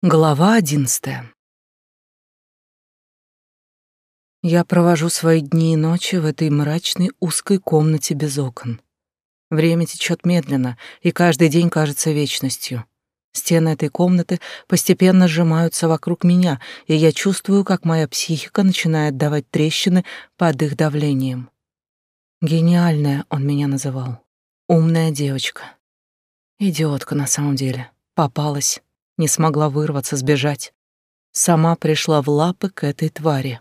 Глава одиннадцатая. Я провожу свои дни и ночи в этой мрачной узкой комнате без окон. Время течет медленно, и каждый день кажется вечностью. Стены этой комнаты постепенно сжимаются вокруг меня, и я чувствую, как моя психика начинает давать трещины под их давлением. Гениальная он меня называл. Умная девочка. Идиотка на самом деле. Попалась не смогла вырваться, сбежать. Сама пришла в лапы к этой твари.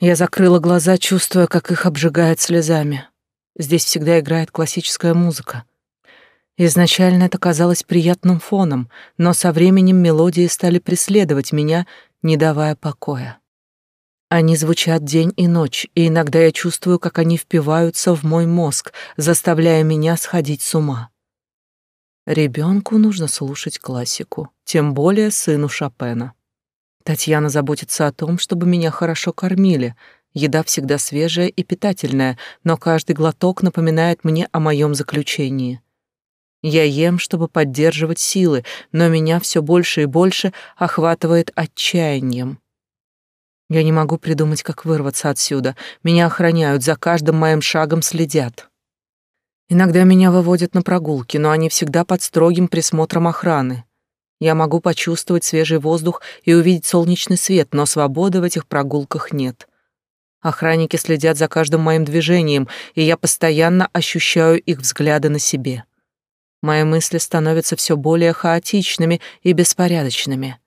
Я закрыла глаза, чувствуя, как их обжигает слезами. Здесь всегда играет классическая музыка. Изначально это казалось приятным фоном, но со временем мелодии стали преследовать меня, не давая покоя. Они звучат день и ночь, и иногда я чувствую, как они впиваются в мой мозг, заставляя меня сходить с ума. Ребенку нужно слушать классику, тем более сыну Шопена. Татьяна заботится о том, чтобы меня хорошо кормили. Еда всегда свежая и питательная, но каждый глоток напоминает мне о моем заключении. Я ем, чтобы поддерживать силы, но меня все больше и больше охватывает отчаянием. Я не могу придумать, как вырваться отсюда. Меня охраняют, за каждым моим шагом следят. Иногда меня выводят на прогулки, но они всегда под строгим присмотром охраны. Я могу почувствовать свежий воздух и увидеть солнечный свет, но свободы в этих прогулках нет. Охранники следят за каждым моим движением, и я постоянно ощущаю их взгляды на себе. Мои мысли становятся все более хаотичными и беспорядочными.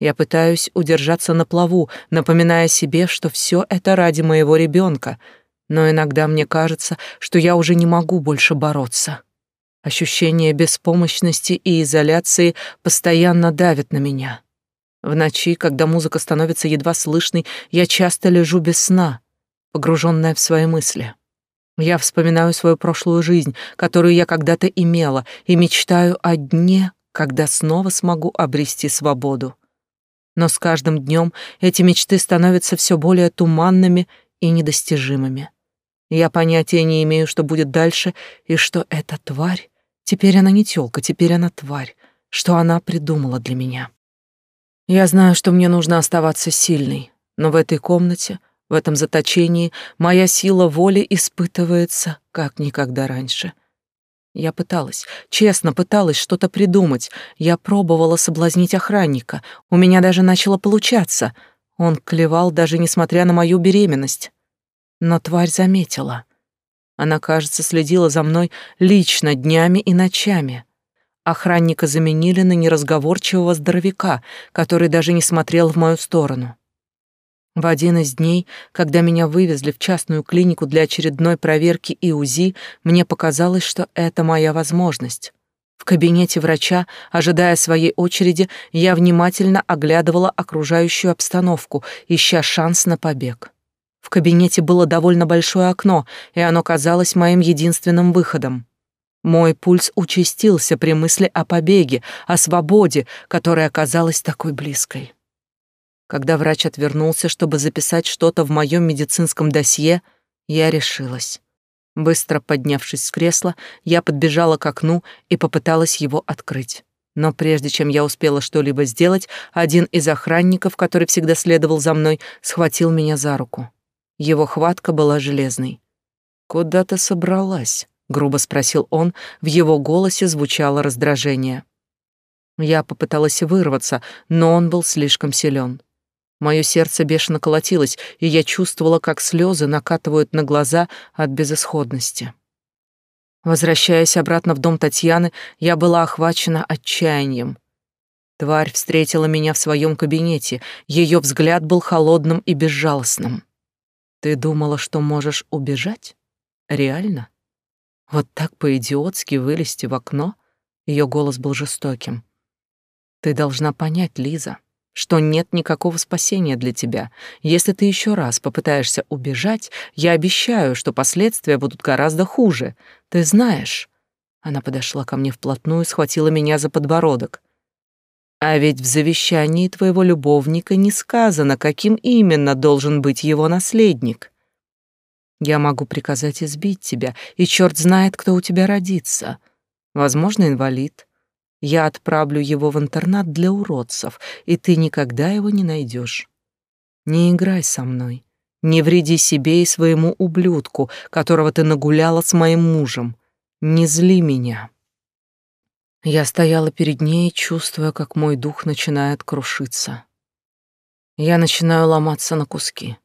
Я пытаюсь удержаться на плаву, напоминая себе, что все это ради моего ребенка — но иногда мне кажется, что я уже не могу больше бороться. Ощущение беспомощности и изоляции постоянно давит на меня. В ночи, когда музыка становится едва слышной, я часто лежу без сна, погруженная в свои мысли. Я вспоминаю свою прошлую жизнь, которую я когда-то имела, и мечтаю о дне, когда снова смогу обрести свободу. Но с каждым днем эти мечты становятся все более туманными и недостижимыми. Я понятия не имею, что будет дальше, и что эта тварь... Теперь она не тёлка, теперь она тварь. Что она придумала для меня. Я знаю, что мне нужно оставаться сильной, но в этой комнате, в этом заточении, моя сила воли испытывается, как никогда раньше. Я пыталась, честно пыталась что-то придумать. Я пробовала соблазнить охранника. У меня даже начало получаться. Он клевал, даже несмотря на мою беременность. Но тварь заметила. Она, кажется, следила за мной лично днями и ночами. Охранника заменили на неразговорчивого здоровяка, который даже не смотрел в мою сторону. В один из дней, когда меня вывезли в частную клинику для очередной проверки и УЗИ, мне показалось, что это моя возможность. В кабинете врача, ожидая своей очереди, я внимательно оглядывала окружающую обстановку, ища шанс на побег. В кабинете было довольно большое окно, и оно казалось моим единственным выходом. Мой пульс участился при мысли о побеге, о свободе, которая оказалась такой близкой. Когда врач отвернулся, чтобы записать что-то в моем медицинском досье, я решилась. Быстро поднявшись с кресла, я подбежала к окну и попыталась его открыть. Но прежде чем я успела что-либо сделать, один из охранников, который всегда следовал за мной, схватил меня за руку. Его хватка была железной. «Куда ты собралась?» — грубо спросил он, в его голосе звучало раздражение. Я попыталась вырваться, но он был слишком силен. Мое сердце бешено колотилось, и я чувствовала, как слезы накатывают на глаза от безысходности. Возвращаясь обратно в дом Татьяны, я была охвачена отчаянием. Тварь встретила меня в своем кабинете, ее взгляд был холодным и безжалостным. Ты думала, что можешь убежать? Реально? Вот так по-идиотски вылезти в окно? Ее голос был жестоким. Ты должна понять, Лиза, что нет никакого спасения для тебя. Если ты еще раз попытаешься убежать, я обещаю, что последствия будут гораздо хуже. Ты знаешь. Она подошла ко мне вплотную, схватила меня за подбородок. А ведь в завещании твоего любовника не сказано, каким именно должен быть его наследник. Я могу приказать избить тебя, и черт знает, кто у тебя родится. Возможно, инвалид. Я отправлю его в интернат для уродцев, и ты никогда его не найдешь. Не играй со мной. Не вреди себе и своему ублюдку, которого ты нагуляла с моим мужем. Не зли меня. Я стояла перед ней, чувствуя, как мой дух начинает крушиться. Я начинаю ломаться на куски.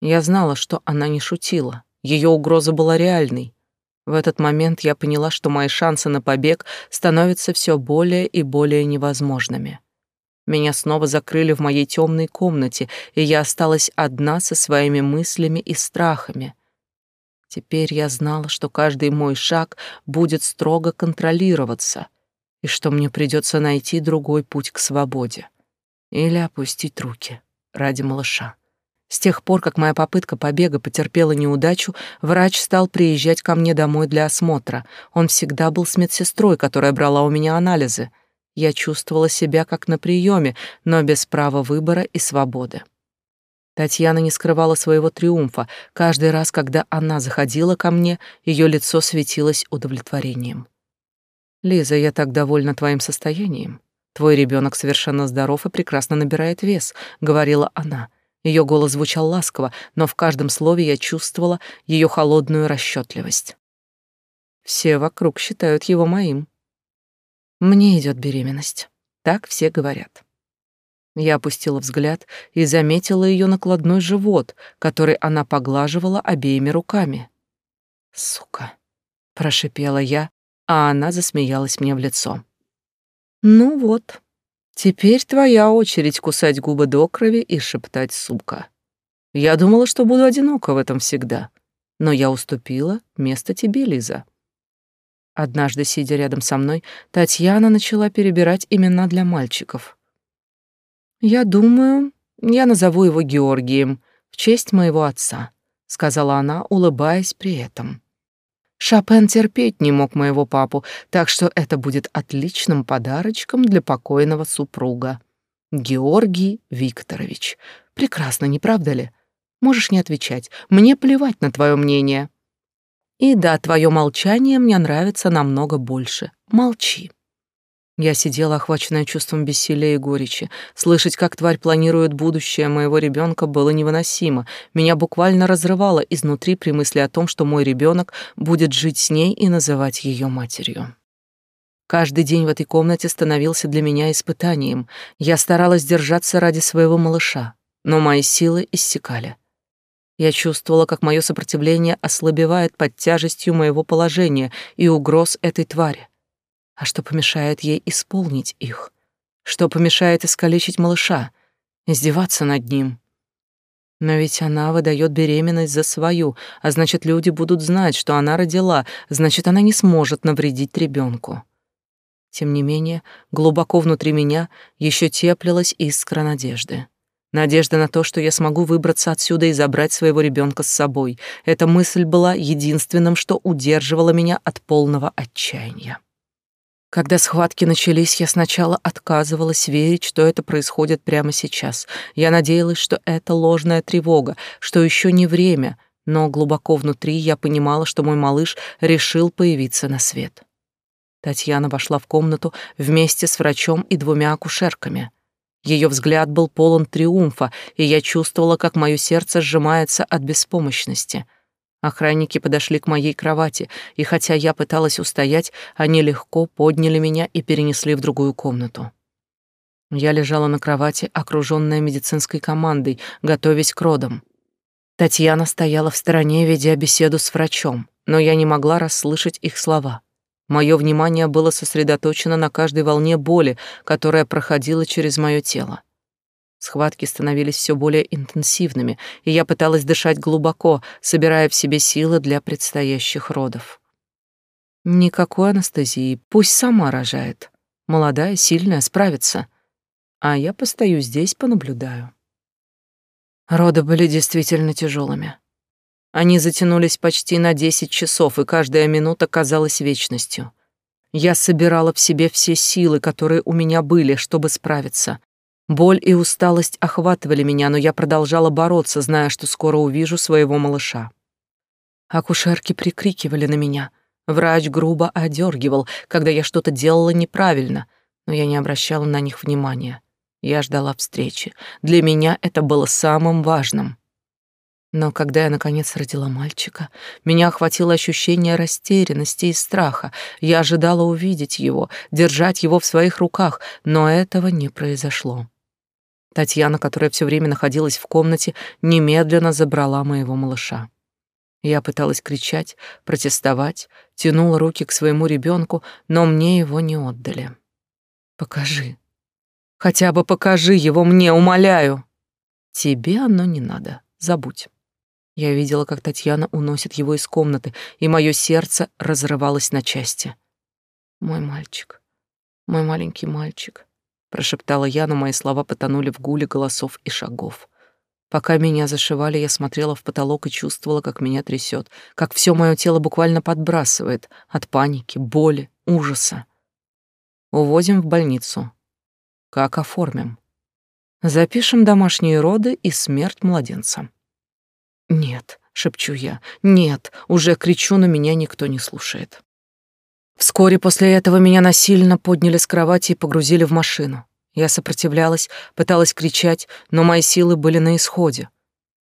Я знала, что она не шутила. Ее угроза была реальной. В этот момент я поняла, что мои шансы на побег становятся все более и более невозможными. Меня снова закрыли в моей темной комнате, и я осталась одна со своими мыслями и страхами. Теперь я знала, что каждый мой шаг будет строго контролироваться, и что мне придется найти другой путь к свободе или опустить руки ради малыша. С тех пор, как моя попытка побега потерпела неудачу, врач стал приезжать ко мне домой для осмотра. Он всегда был с медсестрой, которая брала у меня анализы. Я чувствовала себя как на приеме, но без права выбора и свободы. Татьяна не скрывала своего триумфа. Каждый раз, когда она заходила ко мне, ее лицо светилось удовлетворением. «Лиза, я так довольна твоим состоянием. Твой ребенок совершенно здоров и прекрасно набирает вес», — говорила она. Ее голос звучал ласково, но в каждом слове я чувствовала ее холодную расчетливость. Все вокруг считают его моим. Мне идет беременность. Так все говорят. Я опустила взгляд и заметила ее накладной живот, который она поглаживала обеими руками. «Сука!» — прошипела я, а она засмеялась мне в лицо. «Ну вот, Теперь твоя очередь кусать губы до крови и шептать «сука». Я думала, что буду одинока в этом всегда, но я уступила место тебе, Лиза. Однажды, сидя рядом со мной, Татьяна начала перебирать имена для мальчиков. «Я думаю, я назову его Георгием в честь моего отца», — сказала она, улыбаясь при этом. Шопен терпеть не мог моего папу, так что это будет отличным подарочком для покойного супруга. Георгий Викторович. Прекрасно, не правда ли? Можешь не отвечать. Мне плевать на твое мнение. И да, твое молчание мне нравится намного больше. Молчи. Я сидела, охваченная чувством бессилия и горечи. Слышать, как тварь планирует будущее моего ребенка, было невыносимо. Меня буквально разрывало изнутри при мысли о том, что мой ребенок будет жить с ней и называть ее матерью. Каждый день в этой комнате становился для меня испытанием. Я старалась держаться ради своего малыша, но мои силы иссякали. Я чувствовала, как мое сопротивление ослабевает под тяжестью моего положения и угроз этой твари. А что помешает ей исполнить их? Что помешает искалечить малыша, издеваться над ним? Но ведь она выдает беременность за свою, а значит, люди будут знать, что она родила, значит, она не сможет навредить ребенку. Тем не менее, глубоко внутри меня еще теплилась искра надежды. Надежда на то, что я смогу выбраться отсюда и забрать своего ребенка с собой. Эта мысль была единственным, что удерживало меня от полного отчаяния. Когда схватки начались, я сначала отказывалась верить, что это происходит прямо сейчас. Я надеялась, что это ложная тревога, что еще не время, но глубоко внутри я понимала, что мой малыш решил появиться на свет. Татьяна вошла в комнату вместе с врачом и двумя акушерками. Ее взгляд был полон триумфа, и я чувствовала, как мое сердце сжимается от беспомощности — Охранники подошли к моей кровати, и хотя я пыталась устоять, они легко подняли меня и перенесли в другую комнату. Я лежала на кровати, окружённая медицинской командой, готовясь к родам. Татьяна стояла в стороне, ведя беседу с врачом, но я не могла расслышать их слова. Мое внимание было сосредоточено на каждой волне боли, которая проходила через мое тело. Схватки становились все более интенсивными, и я пыталась дышать глубоко, собирая в себе силы для предстоящих родов. Никакой анестезии, пусть сама рожает. Молодая, сильная, справится. А я постою здесь, понаблюдаю. Роды были действительно тяжелыми. Они затянулись почти на десять часов, и каждая минута казалась вечностью. Я собирала в себе все силы, которые у меня были, чтобы справиться. Боль и усталость охватывали меня, но я продолжала бороться, зная, что скоро увижу своего малыша. Акушерки прикрикивали на меня. Врач грубо одергивал, когда я что-то делала неправильно, но я не обращала на них внимания. Я ждала встречи. Для меня это было самым важным. Но когда я, наконец, родила мальчика, меня охватило ощущение растерянности и страха. Я ожидала увидеть его, держать его в своих руках, но этого не произошло. Татьяна, которая все время находилась в комнате, немедленно забрала моего малыша. Я пыталась кричать, протестовать, тянула руки к своему ребенку, но мне его не отдали. «Покажи. Хотя бы покажи его мне, умоляю!» «Тебе оно не надо. Забудь». Я видела, как Татьяна уносит его из комнаты, и мое сердце разрывалось на части. «Мой мальчик, мой маленький мальчик», — прошептала я, но мои слова потонули в гуле голосов и шагов. Пока меня зашивали, я смотрела в потолок и чувствовала, как меня трясет, как все мое тело буквально подбрасывает от паники, боли, ужаса. Увозим в больницу. Как оформим? Запишем домашние роды и смерть младенца. Нет, шепчу я. Нет, уже кричу, но меня никто не слушает. Вскоре после этого меня насильно подняли с кровати и погрузили в машину. Я сопротивлялась, пыталась кричать, но мои силы были на исходе.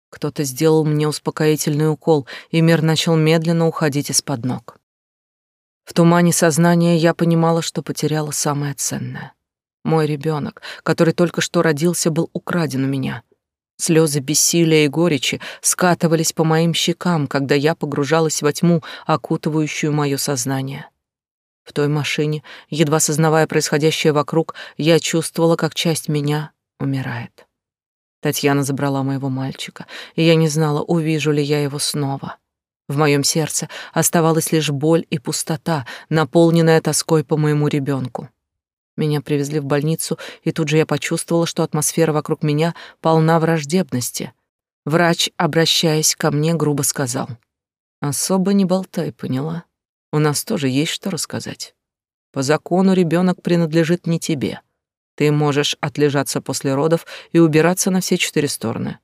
Кто-то сделал мне успокоительный укол, и мир начал медленно уходить из-под ног. В тумане сознания я понимала, что потеряла самое ценное. Мой ребенок, который только что родился, был украден у меня. Слезы бессилия и горечи скатывались по моим щекам, когда я погружалась во тьму, окутывающую мое сознание. В той машине, едва сознавая происходящее вокруг, я чувствовала, как часть меня умирает. Татьяна забрала моего мальчика, и я не знала, увижу ли я его снова. В моем сердце оставалась лишь боль и пустота, наполненная тоской по моему ребенку. Меня привезли в больницу, и тут же я почувствовала, что атмосфера вокруг меня полна враждебности. Врач, обращаясь ко мне, грубо сказал: "Особо не болтай, поняла?" У нас тоже есть что рассказать. По закону ребенок принадлежит не тебе. Ты можешь отлежаться после родов и убираться на все четыре стороны.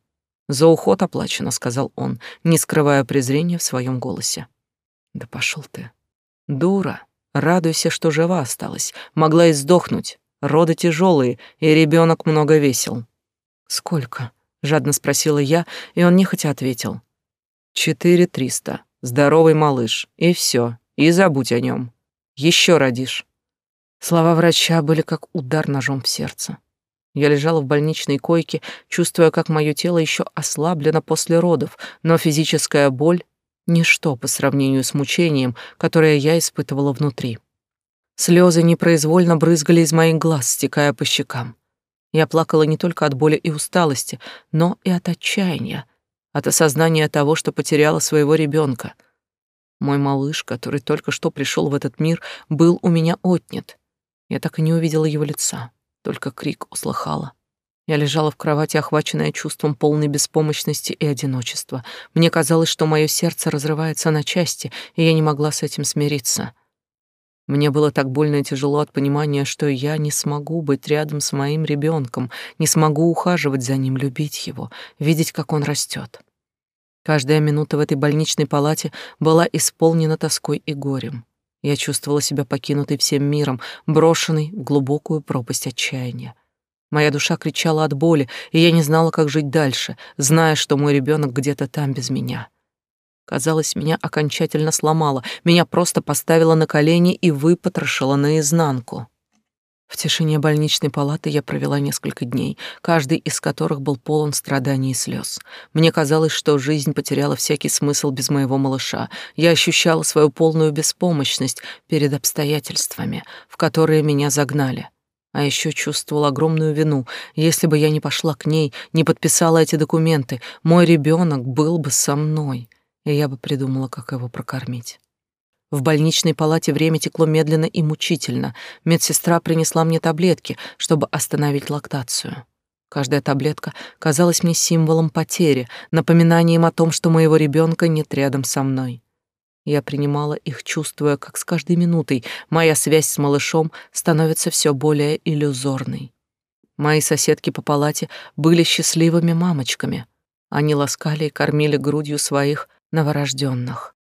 За уход оплачено, сказал он, не скрывая презрения в своем голосе. Да пошел ты. Дура, радуйся, что жива осталась. Могла и сдохнуть. Роды тяжелые, и ребенок много весил. Сколько? жадно спросила я, и он нехотя ответил. Четыре триста. Здоровый малыш. И все. И забудь о нем. Еще родишь. Слова врача были как удар ножом в сердце. Я лежала в больничной койке, чувствуя, как мое тело еще ослаблено после родов, но физическая боль — ничто по сравнению с мучением, которое я испытывала внутри. Слезы непроизвольно брызгали из моих глаз, стекая по щекам. Я плакала не только от боли и усталости, но и от отчаяния, от осознания того, что потеряла своего ребенка — мой малыш, который только что пришел в этот мир, был у меня отнят. Я так и не увидела его лица, только крик услыхала. Я лежала в кровати, охваченная чувством полной беспомощности и одиночества. Мне казалось, что мое сердце разрывается на части, и я не могла с этим смириться. Мне было так больно и тяжело от понимания, что я не смогу быть рядом с моим ребенком, не смогу ухаживать за ним, любить его, видеть, как он растет. Каждая минута в этой больничной палате была исполнена тоской и горем. Я чувствовала себя покинутой всем миром, брошенной в глубокую пропасть отчаяния. Моя душа кричала от боли, и я не знала, как жить дальше, зная, что мой ребенок где-то там без меня. Казалось, меня окончательно сломало, меня просто поставило на колени и выпотрошило наизнанку. В тишине больничной палаты я провела несколько дней, каждый из которых был полон страданий и слез. Мне казалось, что жизнь потеряла всякий смысл без моего малыша. Я ощущала свою полную беспомощность перед обстоятельствами, в которые меня загнали. А еще чувствовала огромную вину. Если бы я не пошла к ней, не подписала эти документы, мой ребенок был бы со мной, и я бы придумала, как его прокормить. В больничной палате время текло медленно и мучительно. Медсестра принесла мне таблетки, чтобы остановить лактацию. Каждая таблетка казалась мне символом потери, напоминанием о том, что моего ребенка нет рядом со мной. Я принимала их, чувствуя, как с каждой минутой моя связь с малышом становится все более иллюзорной. Мои соседки по палате были счастливыми мамочками. Они ласкали и кормили грудью своих новорожденных.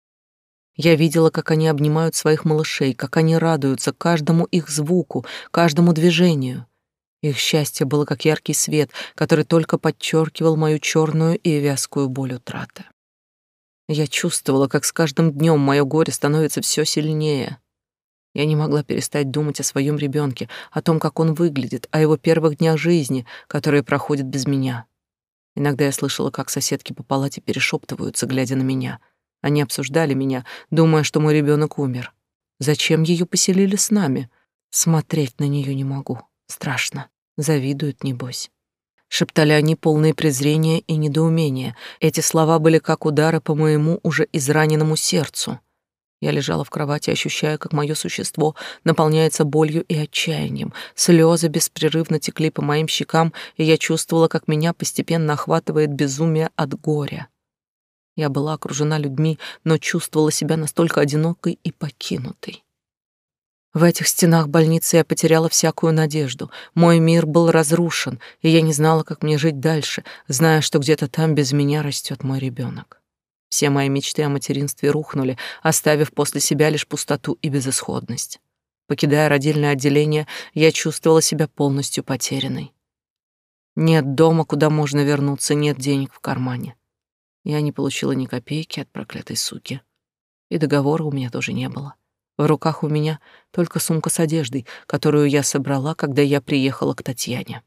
Я видела, как они обнимают своих малышей, как они радуются каждому их звуку, каждому движению. Их счастье было как яркий свет, который только подчеркивал мою черную и вязкую боль утраты. Я чувствовала, как с каждым днем мое горе становится все сильнее. Я не могла перестать думать о своем ребенке, о том, как он выглядит, о его первых днях жизни, которые проходят без меня. Иногда я слышала, как соседки по палате перешептываются, глядя на меня — они обсуждали меня, думая, что мой ребенок умер. Зачем ее поселили с нами? Смотреть на нее не могу. Страшно. Завидуют, небось. Шептали они полные презрения и недоумения. Эти слова были как удары по моему уже израненному сердцу. Я лежала в кровати, ощущая, как мое существо наполняется болью и отчаянием. Слезы беспрерывно текли по моим щекам, и я чувствовала, как меня постепенно охватывает безумие от горя. Я была окружена людьми, но чувствовала себя настолько одинокой и покинутой. В этих стенах больницы я потеряла всякую надежду. Мой мир был разрушен, и я не знала, как мне жить дальше, зная, что где-то там без меня растет мой ребенок. Все мои мечты о материнстве рухнули, оставив после себя лишь пустоту и безысходность. Покидая родильное отделение, я чувствовала себя полностью потерянной. Нет дома, куда можно вернуться, нет денег в кармане. Я не получила ни копейки от проклятой суки. И договора у меня тоже не было. В руках у меня только сумка с одеждой, которую я собрала, когда я приехала к Татьяне.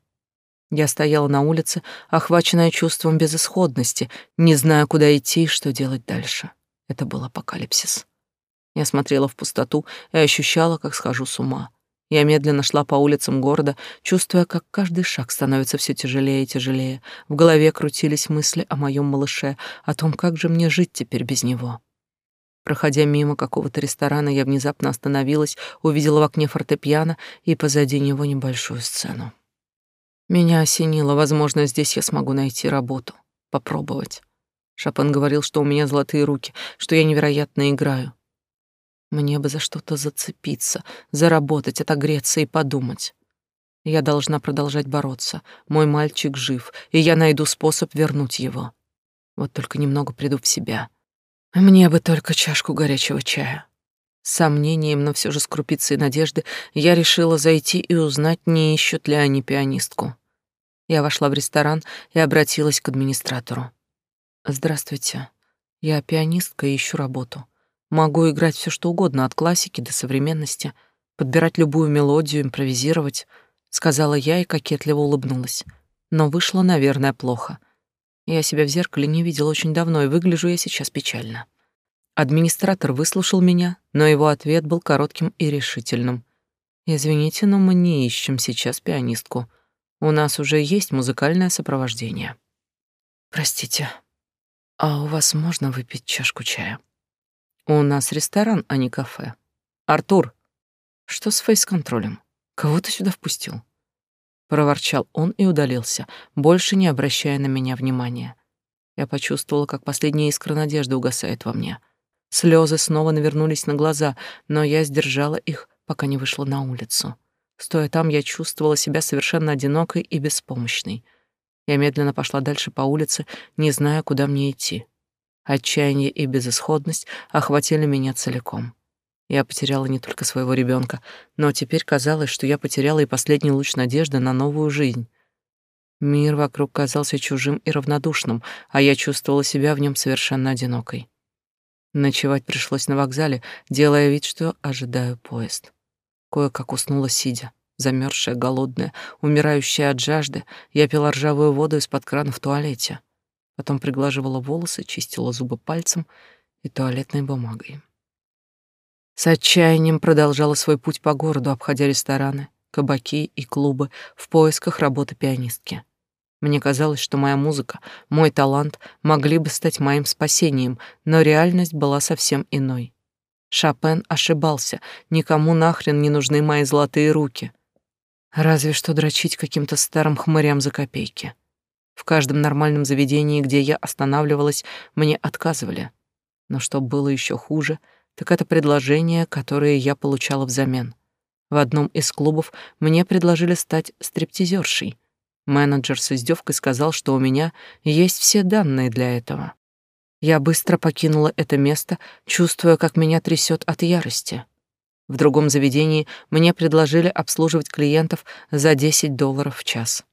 Я стояла на улице, охваченная чувством безысходности, не зная, куда идти и что делать дальше. Это был апокалипсис. Я смотрела в пустоту и ощущала, как схожу с ума. Я медленно шла по улицам города, чувствуя, как каждый шаг становится все тяжелее и тяжелее. В голове крутились мысли о моем малыше, о том, как же мне жить теперь без него. Проходя мимо какого-то ресторана, я внезапно остановилась, увидела в окне фортепиано и позади него небольшую сцену. Меня осенило, возможно, здесь я смогу найти работу, попробовать. Шопен говорил, что у меня золотые руки, что я невероятно играю. Мне бы за что-то зацепиться, заработать, отогреться и подумать. Я должна продолжать бороться. Мой мальчик жив, и я найду способ вернуть его. Вот только немного приду в себя. Мне бы только чашку горячего чая. С сомнением, но все же с крупицей надежды, я решила зайти и узнать, не ищут ли они пианистку. Я вошла в ресторан и обратилась к администратору. «Здравствуйте. Я пианистка и ищу работу. Могу играть все что угодно, от классики до современности, подбирать любую мелодию, импровизировать, сказала я и кокетливо улыбнулась. Но вышло, наверное, плохо. Я себя в зеркале не видела очень давно, и выгляжу я сейчас печально. Администратор выслушал меня, но его ответ был коротким и решительным. «Извините, но мы не ищем сейчас пианистку. У нас уже есть музыкальное сопровождение». «Простите, а у вас можно выпить чашку чая?» У нас ресторан, а не кафе. Артур, что с фейс-контролем? Кого ты сюда впустил? Проворчал он и удалился, больше не обращая на меня внимания. Я почувствовала, как последняя искра надежды угасает во мне. Слезы снова навернулись на глаза, но я сдержала их, пока не вышла на улицу. Стоя там, я чувствовала себя совершенно одинокой и беспомощной. Я медленно пошла дальше по улице, не зная, куда мне идти. Отчаяние и безысходность охватили меня целиком. Я потеряла не только своего ребенка, но теперь казалось, что я потеряла и последний луч надежды на новую жизнь. Мир вокруг казался чужим и равнодушным, а я чувствовала себя в нем совершенно одинокой. Ночевать пришлось на вокзале, делая вид, что ожидаю поезд. Кое-как уснула сидя, замерзшая, голодная, умирающая от жажды, я пила ржавую воду из-под крана в туалете потом приглаживала волосы, чистила зубы пальцем и туалетной бумагой. С отчаянием продолжала свой путь по городу, обходя рестораны, кабаки и клубы в поисках работы пианистки. Мне казалось, что моя музыка, мой талант могли бы стать моим спасением, но реальность была совсем иной. Шопен ошибался, никому нахрен не нужны мои золотые руки. Разве что дрочить каким-то старым хмырям за копейки. В каждом нормальном заведении, где я останавливалась, мне отказывали. Но что было еще хуже, так это предложение, которое я получала взамен. В одном из клубов мне предложили стать стриптизершей. Менеджер с издевкой сказал, что у меня есть все данные для этого. Я быстро покинула это место, чувствуя, как меня трясет от ярости. В другом заведении мне предложили обслуживать клиентов за 10 долларов в час.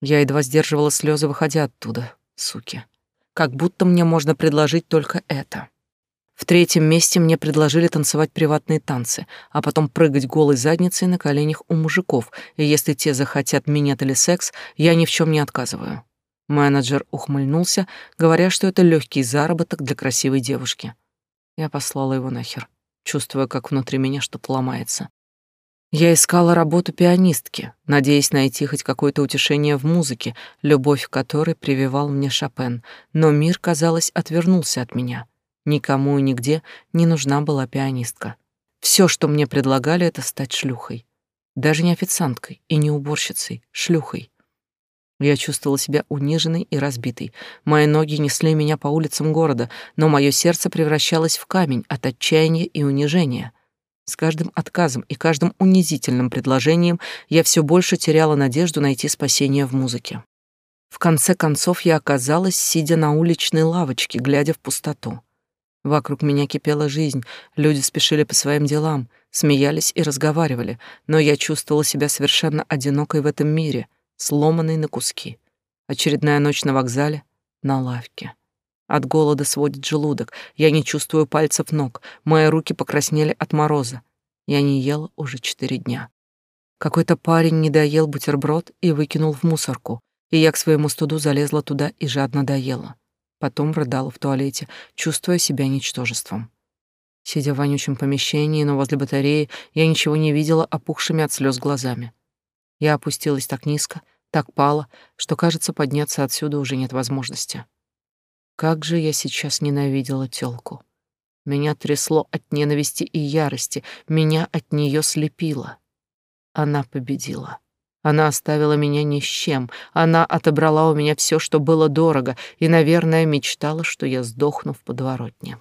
Я едва сдерживала слезы, выходя оттуда, суки. Как будто мне можно предложить только это. В третьем месте мне предложили танцевать приватные танцы, а потом прыгать голой задницей на коленях у мужиков, и если те захотят минет или секс, я ни в чем не отказываю. Менеджер ухмыльнулся, говоря, что это легкий заработок для красивой девушки. Я послала его нахер, чувствуя, как внутри меня что-то ломается. Я искала работу пианистки, надеясь найти хоть какое-то утешение в музыке, любовь которой прививал мне Шопен, но мир, казалось, отвернулся от меня. Никому и нигде не нужна была пианистка. Все, что мне предлагали, это стать шлюхой. Даже не официанткой и не уборщицей, шлюхой. Я чувствовала себя униженной и разбитой. Мои ноги несли меня по улицам города, но мое сердце превращалось в камень от отчаяния и унижения. С каждым отказом и каждым унизительным предложением я все больше теряла надежду найти спасение в музыке. В конце концов я оказалась, сидя на уличной лавочке, глядя в пустоту. Вокруг меня кипела жизнь, люди спешили по своим делам, смеялись и разговаривали, но я чувствовала себя совершенно одинокой в этом мире, сломанной на куски. Очередная ночь на вокзале, на лавке. От голода сводит желудок, я не чувствую пальцев ног, мои руки покраснели от мороза. Я не ела уже четыре дня. Какой-то парень не доел бутерброд и выкинул в мусорку, и я к своему студу залезла туда и жадно доела. Потом рыдала в туалете, чувствуя себя ничтожеством. Сидя в вонючем помещении, но возле батареи, я ничего не видела опухшими от слез глазами. Я опустилась так низко, так пала, что, кажется, подняться отсюда уже нет возможности. Как же я сейчас ненавидела тёлку. Меня трясло от ненависти и ярости, меня от неё слепило. Она победила. Она оставила меня ни с чем. Она отобрала у меня все, что было дорого, и, наверное, мечтала, что я сдохну в подворотне.